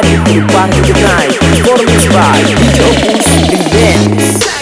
party to party tonight. Performance by DJ Opus Events.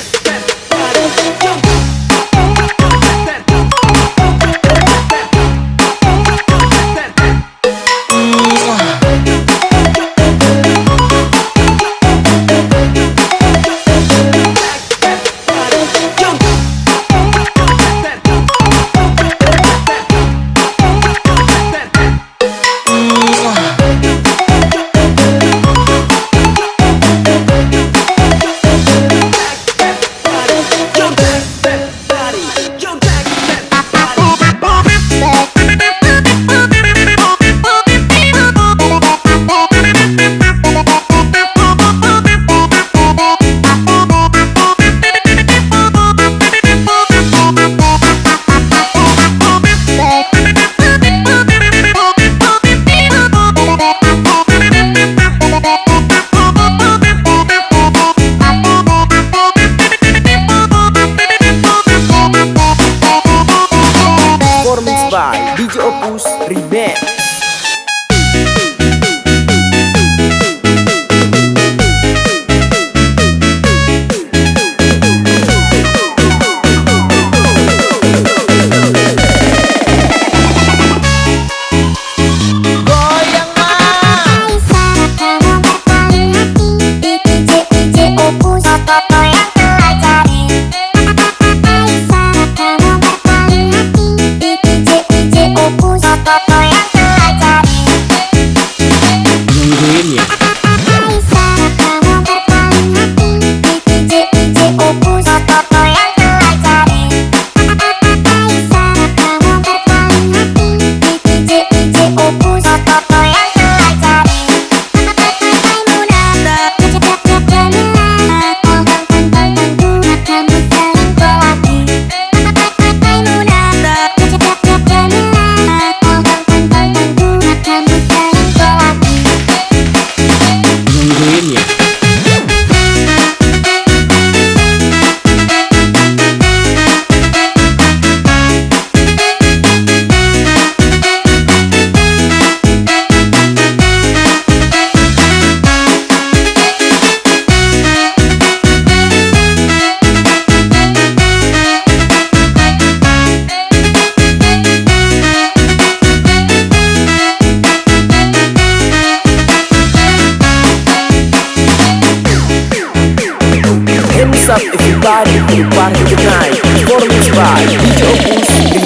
party, party tonight. Performance by DJ Opus